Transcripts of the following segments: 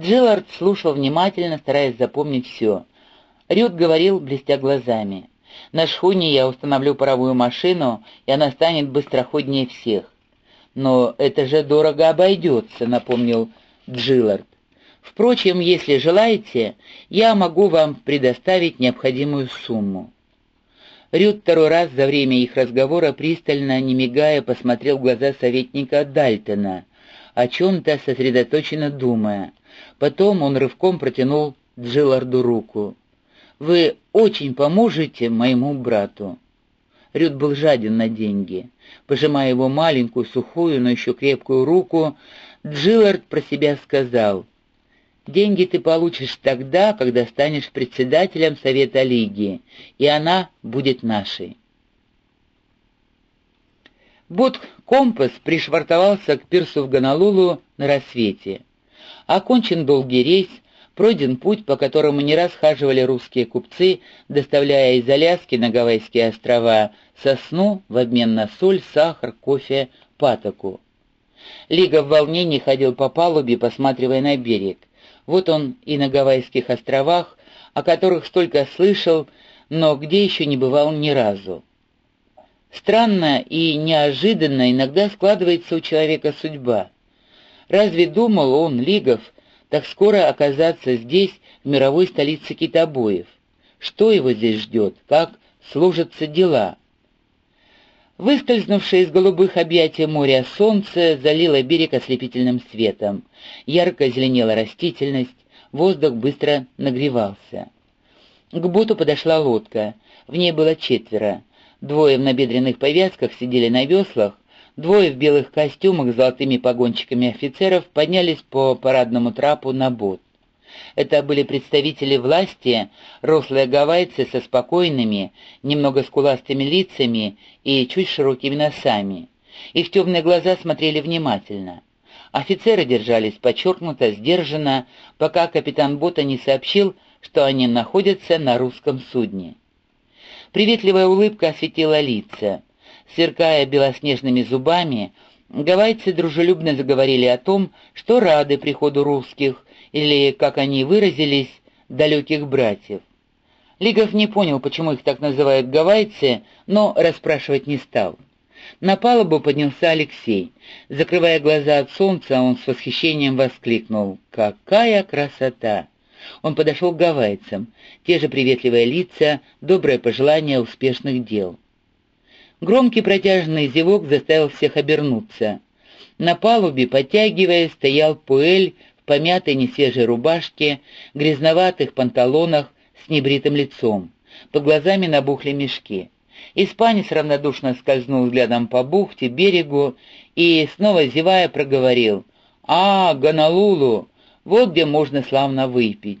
Джиллард слушал внимательно, стараясь запомнить все. Рют говорил, блестя глазами. «На шхуне я установлю паровую машину, и она станет быстроходнее всех». «Но это же дорого обойдется», — напомнил Джиллард. «Впрочем, если желаете, я могу вам предоставить необходимую сумму». Рют второй раз за время их разговора пристально, не мигая, посмотрел в глаза советника Дальтона, о чем-то сосредоточенно думая. Потом он рывком протянул Джилларду руку. «Вы очень поможете моему брату». Рют был жаден на деньги. Пожимая его маленькую, сухую, но еще крепкую руку, Джиллард про себя сказал, Деньги ты получишь тогда, когда станешь председателем Совета Лиги, и она будет нашей. Бот-компас пришвартовался к пирсу в Гонолулу на рассвете. Окончен долгий рейс, пройден путь, по которому не раз хаживали русские купцы, доставляя из Аляски на Гавайские острова сосну в обмен на соль, сахар, кофе, патоку. Лига в волнении ходил по палубе, посматривая на берег. Вот он и на Гавайских островах, о которых столько слышал, но где еще не бывал ни разу. Странно и неожиданно иногда складывается у человека судьба. Разве думал он, Лигов, так скоро оказаться здесь, в мировой столице китобоев? Что его здесь ждет? Как служатся дела? Выскользнувшее из голубых объятий моря солнце залило берег ослепительным светом. Ярко зеленела растительность, воздух быстро нагревался. К боту подошла лодка. В ней было четверо. Двое в набедренных повязках сидели на веслах, двое в белых костюмах с золотыми погончиками офицеров поднялись по парадному трапу на бот. Это были представители власти, рослые гавайцы со спокойными, немного скуластыми лицами и чуть широкими носами. Их темные глаза смотрели внимательно. Офицеры держались подчеркнуто, сдержанно, пока капитан бота не сообщил, что они находятся на русском судне. Приветливая улыбка осветила лица. Сверкая белоснежными зубами, гавайцы дружелюбно заговорили о том, что рады приходу русских, или, как они выразились, далеких братьев. Лигов не понял, почему их так называют гавайцы, но расспрашивать не стал. На палубу поднялся Алексей. Закрывая глаза от солнца, он с восхищением воскликнул «Какая красота!» Он подошел к гавайцам. Те же приветливые лица, доброе пожелание успешных дел. Громкий протяжный зевок заставил всех обернуться. На палубе, подтягивая, стоял Пуэль помятой несвежей рубашке, грязноватых панталонах с небритым лицом. Под глазами набухли мешки. Испанец равнодушно скользнул взглядом по бухте, берегу и, снова зевая, проговорил «А, Гонолулу! Вот где можно славно выпить!»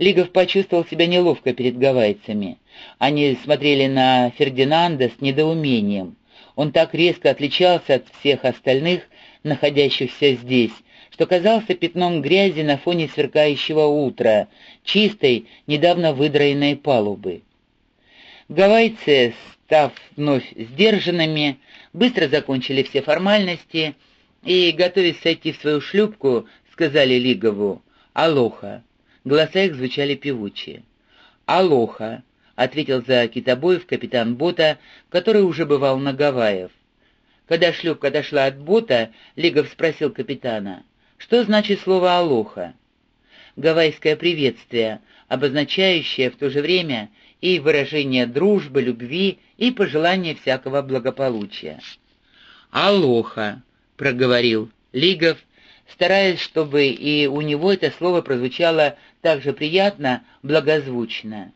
Лигов почувствовал себя неловко перед гавайцами. Они смотрели на Фердинанда с недоумением. Он так резко отличался от всех остальных, находящихся здесь, что казался пятном грязи на фоне сверкающего утра, чистой, недавно выдраенной палубы. Гавайцы, став вновь сдержанными, быстро закончили все формальности и, готовясь сойти в свою шлюпку, сказали Лигову «Алоха». Голоса их звучали певучие. «Алоха», — ответил за китобоев капитан бота, который уже бывал на Гавайях. Когда шлюпка дошла от бота, Лигов спросил капитана, что значит слово «алоха»? Гавайское приветствие, обозначающее в то же время и выражение дружбы, любви и пожелания всякого благополучия. «Алоха», — проговорил Лигов, стараясь, чтобы и у него это слово прозвучало так же приятно, благозвучно.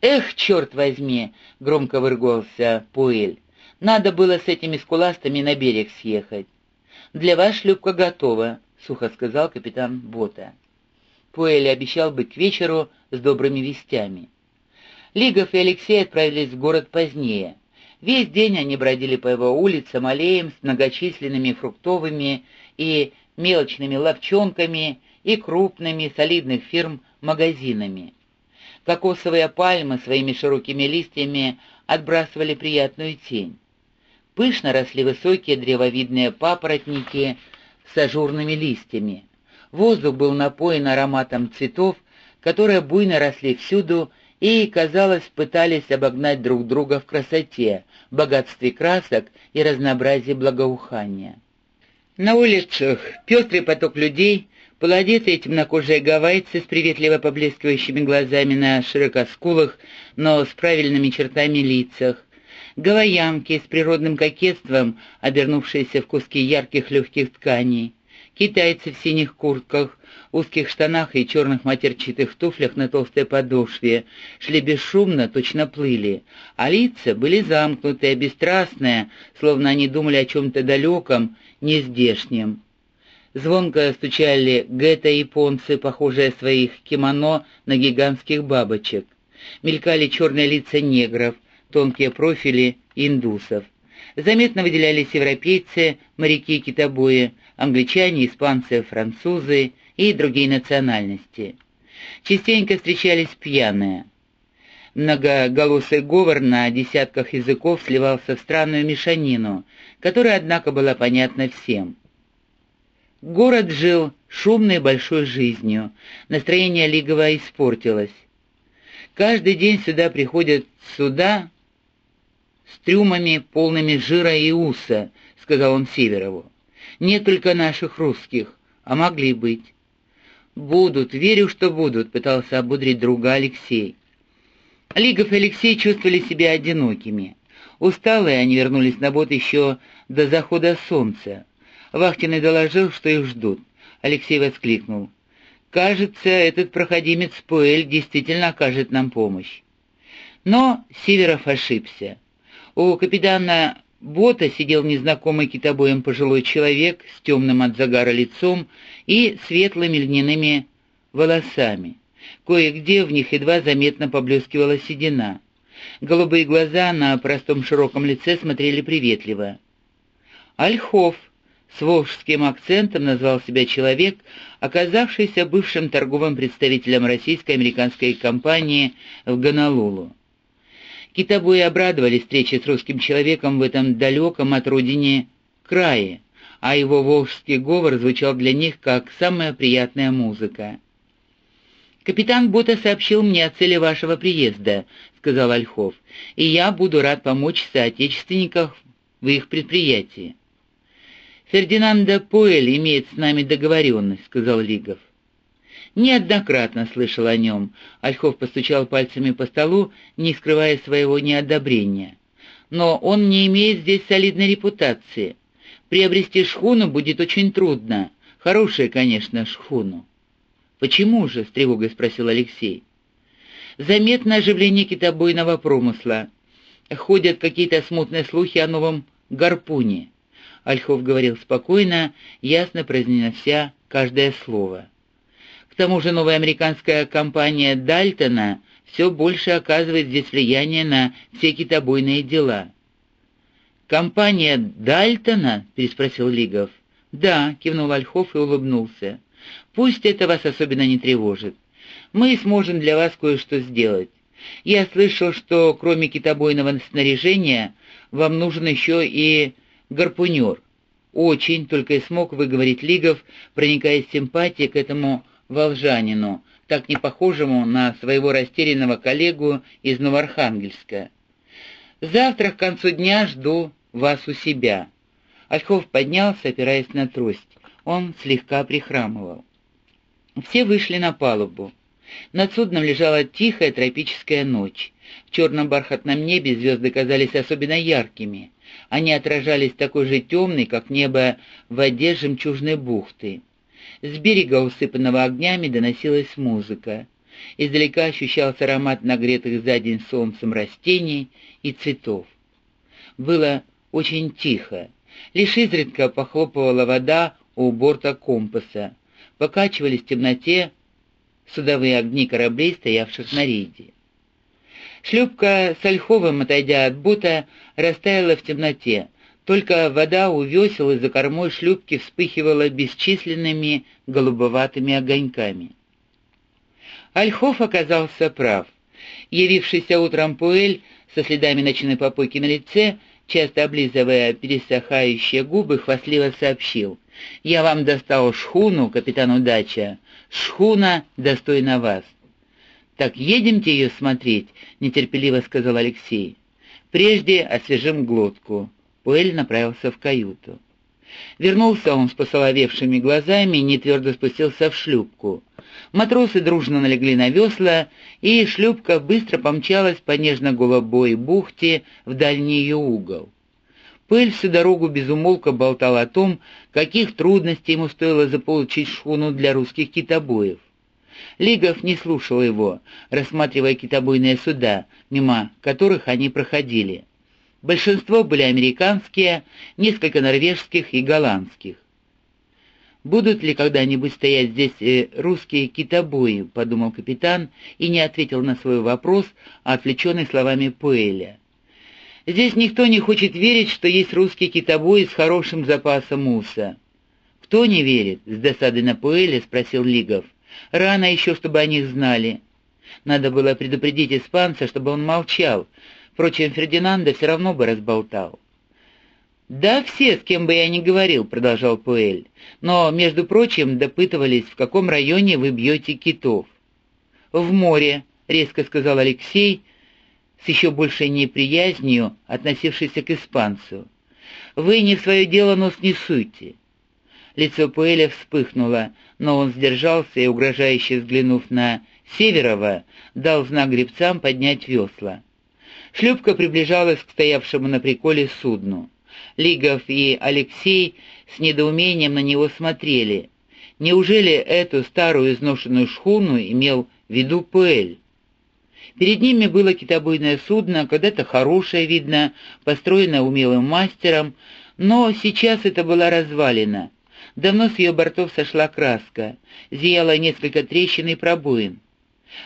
«Эх, черт возьми!» — громко выргался Пуэль. «Надо было с этими скуластами на берег съехать. Для вас шлюпка готова. — сухо сказал капитан Бота. Пуэлли обещал быть к вечеру с добрыми вестями. Лигов и Алексей отправились в город позднее. Весь день они бродили по его улицам, аллеям с многочисленными фруктовыми и мелочными ловчонками и крупными солидных фирм магазинами. Кокосовые пальмы своими широкими листьями отбрасывали приятную тень. Пышно росли высокие древовидные папоротники с ажурными листьями. Воздух был напоен ароматом цветов, которые буйно росли всюду и, казалось, пытались обогнать друг друга в красоте, богатстве красок и разнообразии благоухания. На улицах пестрый поток людей, полуодетые темнокожие гавайцы с приветливо поблескивающими глазами на широкоскулах, но с правильными чертами лицах, гавайянки с природным кокетством, обернувшиеся в куски ярких легких тканей, китайцы в синих куртках, узких штанах и черных матерчатых туфлях на толстой подошве, шли бесшумно, точно плыли, а лица были замкнутые, бесстрастные, словно они думали о чем-то далеком, нездешнем. Звонко стучали гетто-японцы, похожие своих кимоно на гигантских бабочек. Мелькали черные лица негров, тонкие профили индусов. Заметно выделялись европейцы, моряки-китобои, англичане, испанцы, французы и другие национальности. Частенько встречались пьяные. Многоголосый говор на десятках языков сливался в странную мешанину, которая, однако, была понятна всем. Город жил шумной большой жизнью, настроение Лигова испортилось. Каждый день сюда приходят суда с трюмами, полными жира и уса, — сказал он Северову. Нет только наших русских, а могли быть. «Будут, верю, что будут», — пытался ободрить друга Алексей. Лигов и Алексей чувствовали себя одинокими. Усталые они вернулись на бот еще до захода солнца. Вахтенный доложил, что их ждут. Алексей воскликнул. «Кажется, этот проходимец Пуэль действительно окажет нам помощь». Но Северов ошибся. У капитана бота сидел незнакомый китобоем пожилой человек с темным от загара лицом и светлыми льняными волосами. Кое-где в них едва заметно поблескивала седина. Голубые глаза на простом широком лице смотрели приветливо. «Ольхов», — с волжским акцентом назвал себя человек, оказавшийся бывшим торговым представителем российско-американской компании в Гонолулу. Китобои обрадовались встрече с русским человеком в этом далеком от родине крае, а его волжский говор звучал для них как самая приятная музыка. «Капитан Бота сообщил мне о цели вашего приезда», — сказал Ольхов, «и я буду рад помочь соотечественникам в их предприятии». «Фердинанда Пуэль имеет с нами договоренность», — сказал Лигов. Неоднократно слышал о нем. Ольхов постучал пальцами по столу, не скрывая своего неодобрения. Но он не имеет здесь солидной репутации. Приобрести шхуну будет очень трудно. Хорошую, конечно, шхуну. «Почему же?» — с тревогой спросил Алексей. «Заметно оживление китобойного промысла. Ходят какие-то смутные слухи о новом гарпуне». Ольхов говорил спокойно, ясно произнеся каждое слово. К тому же новая американская компания Дальтона все больше оказывает здесь влияние на все китобойные дела. «Компания Дальтона?» — переспросил Лигов. «Да», — кивнул Ольхов и улыбнулся. «Пусть это вас особенно не тревожит. Мы сможем для вас кое-что сделать. Я слышал, что кроме китобойного снаряжения вам нужен еще и гарпунер. Очень, только и смог выговорить Лигов, проникая симпатией к этому волжанину, так не похожему на своего растерянного коллегу из Новоархангельска. «Завтра к концу дня жду вас у себя». Ольхов поднялся, опираясь на трость. Он слегка прихрамывал. Все вышли на палубу. Над судном лежала тихая тропическая ночь. В черном бархатном небе звезды казались особенно яркими. Они отражались такой же темной, как небо в воде жемчужной бухты. С берега, усыпанного огнями, доносилась музыка. Издалека ощущался аромат нагретых за день солнцем растений и цветов. Было очень тихо. Лишь изредка похлопывала вода у борта компаса. Покачивались в темноте судовые огни кораблей, стоявших на рейде. Шлюпка с Ольховым, отойдя от бота, растаяла в темноте, только вода у весел и за кормой шлюпки вспыхивала бесчисленными голубоватыми огоньками. Ольхов оказался прав. Явившийся утром Пуэль со следами ночной попойки на лице часто облизывая пересыхающие губы, хвастливо сообщил. «Я вам достал шхуну, капитан Удача. Шхуна достойна вас». «Так едемте ее смотреть», — нетерпеливо сказал Алексей. «Прежде освежим глотку». Пуэль направился в каюту. Вернулся он с посоловевшими глазами и нетвердо спустился в шлюпку. Матросы дружно налегли на весла, и шлюпка быстро помчалась по нежно-голубой бухте в дальний ее угол. Пыль всю дорогу безумолко болтал о том, каких трудностей ему стоило заполучить шхуну для русских китобоев. Лигов не слушал его, рассматривая китобойные суда, мимо которых они проходили. Большинство были американские, несколько норвежских и голландских. «Будут ли когда-нибудь стоять здесь э, русские китобои?» — подумал капитан и не ответил на свой вопрос, отвлеченный словами Пуэля. «Здесь никто не хочет верить, что есть русские китобои с хорошим запасом муса». «Кто не верит?» — с досадой на Пуэля спросил Лигов. «Рано еще, чтобы о них знали». Надо было предупредить испанца, чтобы он молчал, Впрочем, Фердинанда все равно бы разболтал. «Да все, с кем бы я ни говорил», — продолжал Пуэль. «Но, между прочим, допытывались, в каком районе вы бьете китов». «В море», — резко сказал Алексей, с еще большей неприязнью, относившийся к испанцу. «Вы не в свое дело нос не суйте». Лицо Пуэля вспыхнуло, но он сдержался и, угрожающе взглянув на Северова, дал знак гребцам поднять весла. Шлюпка приближалась к стоявшему на приколе судну. Лигов и Алексей с недоумением на него смотрели. Неужели эту старую изношенную шхуну имел в виду Пуэль? Перед ними было китобойное судно, когда-то хорошее, видно, построенное умелым мастером, но сейчас это была развалина. Давно с ее бортов сошла краска, зияло несколько трещин и пробоин.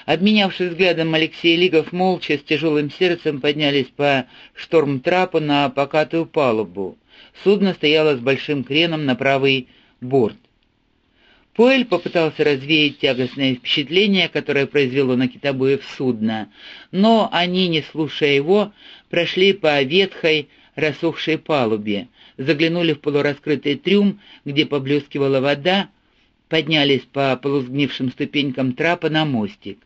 Обменявшись взглядом, Алексей Лигов молча с тяжелым сердцем поднялись по штормтрапу на покатую палубу. Судно стояло с большим креном на правый борт. Поэль попытался развеять тягостное впечатление, которое произвело на китобоев судно, но они, не слушая его, прошли по ветхой, рассохшей палубе, заглянули в полураскрытый трюм, где поблескивала вода, поднялись по полусгнившим ступенькам трапа на мостик.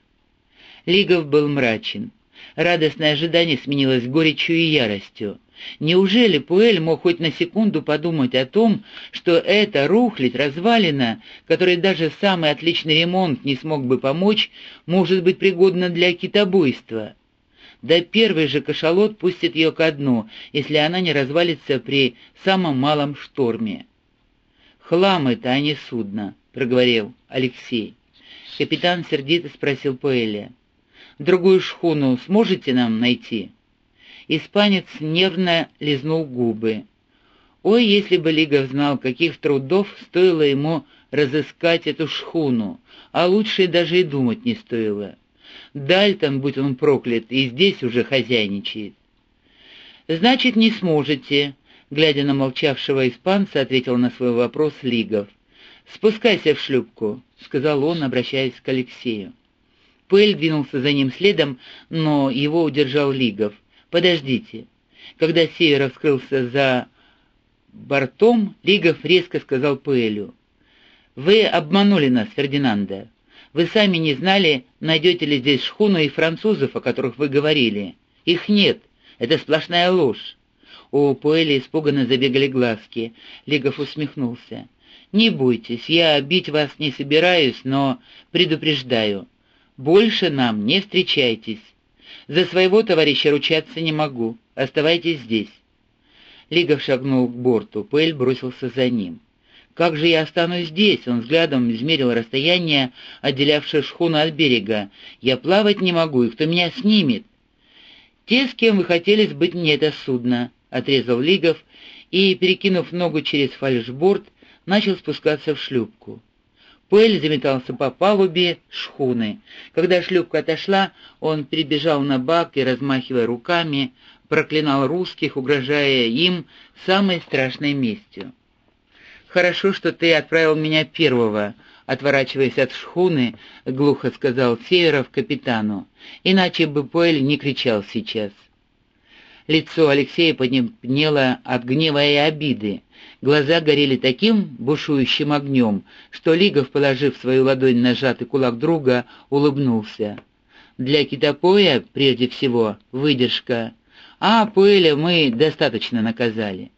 Лигов был мрачен. Радостное ожидание сменилось горечью и яростью. Неужели Пуэль мог хоть на секунду подумать о том, что эта рухлядь развалина, которой даже самый отличный ремонт не смог бы помочь, может быть пригодна для китобойства? Да первый же кашалот пустит ее ко дну, если она не развалится при самом малом шторме. «Хлам это, а не судно», — проговорил Алексей. Капитан сердито спросил Пуэля. «Другую шхуну сможете нам найти?» Испанец нервно лизнул губы. Ой, если бы Лигов знал, каких трудов стоило ему разыскать эту шхуну, а лучше даже и думать не стоило. Дальтон, будь он проклят, и здесь уже хозяйничает. «Значит, не сможете», — глядя на молчавшего испанца, ответил на свой вопрос Лигов. «Спускайся в шлюпку», — сказал он, обращаясь к Алексею. Пэль двинулся за ним следом, но его удержал Лигов. «Подождите». Когда Северов скрылся за бортом, Лигов резко сказал Пэлю. «Вы обманули нас, Фердинанда. Вы сами не знали, найдете ли здесь шхуну и французов, о которых вы говорили. Их нет. Это сплошная ложь». У Пуэля испуганно забегали глазки. Лигов усмехнулся. «Не бойтесь, я бить вас не собираюсь, но предупреждаю. Больше нам не встречайтесь. За своего товарища ручаться не могу. Оставайтесь здесь». Лигов шагнул к борту, Пэль бросился за ним. «Как же я останусь здесь?» Он взглядом измерил расстояние, отделявшее шхуну от берега. «Я плавать не могу, и кто меня снимет?» «Те, с кем вы хотели сбыть мне это судно», — отрезал Лигов, и, перекинув ногу через фальшборд, начал спускаться в шлюпку. Пэль заметался по палубе шхуны. Когда шлюпка отошла, он прибежал на бак и, размахивая руками, проклинал русских, угрожая им самой страшной местью. «Хорошо, что ты отправил меня первого», — отворачиваясь от шхуны, — глухо сказал Северов капитану, — «иначе бы Пуэль не кричал сейчас». Лицо Алексея подняло от гнева и обиды. Глаза горели таким бушующим огнем, что Лигов, положив свою ладонь на сжатый кулак друга, улыбнулся. «Для китопоя, прежде всего, выдержка. А Пуэля мы достаточно наказали».